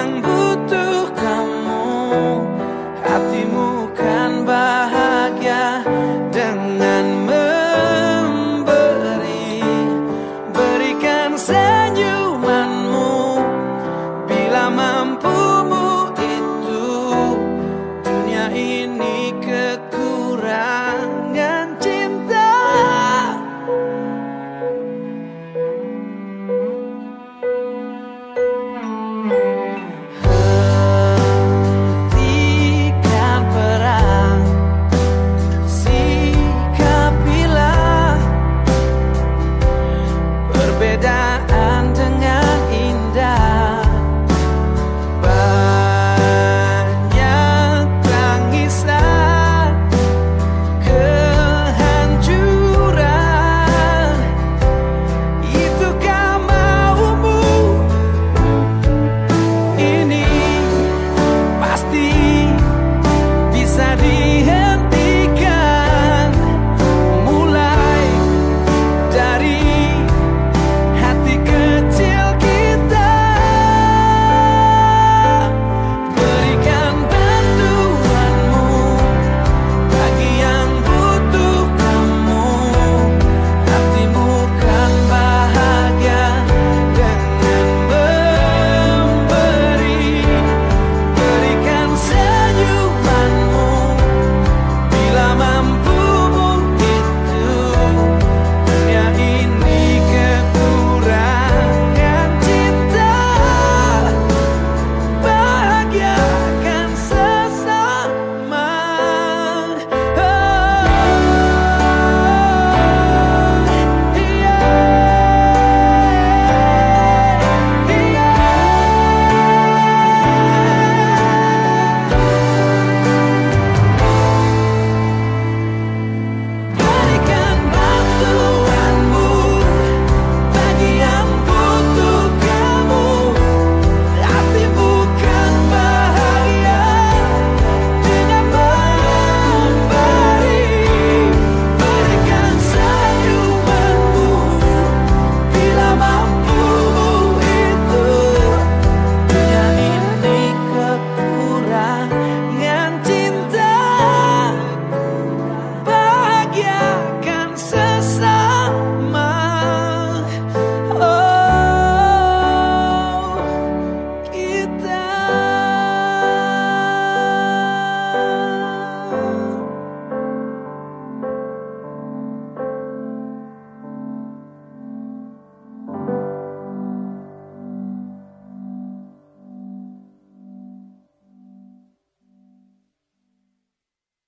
yang butuh kamu nadie.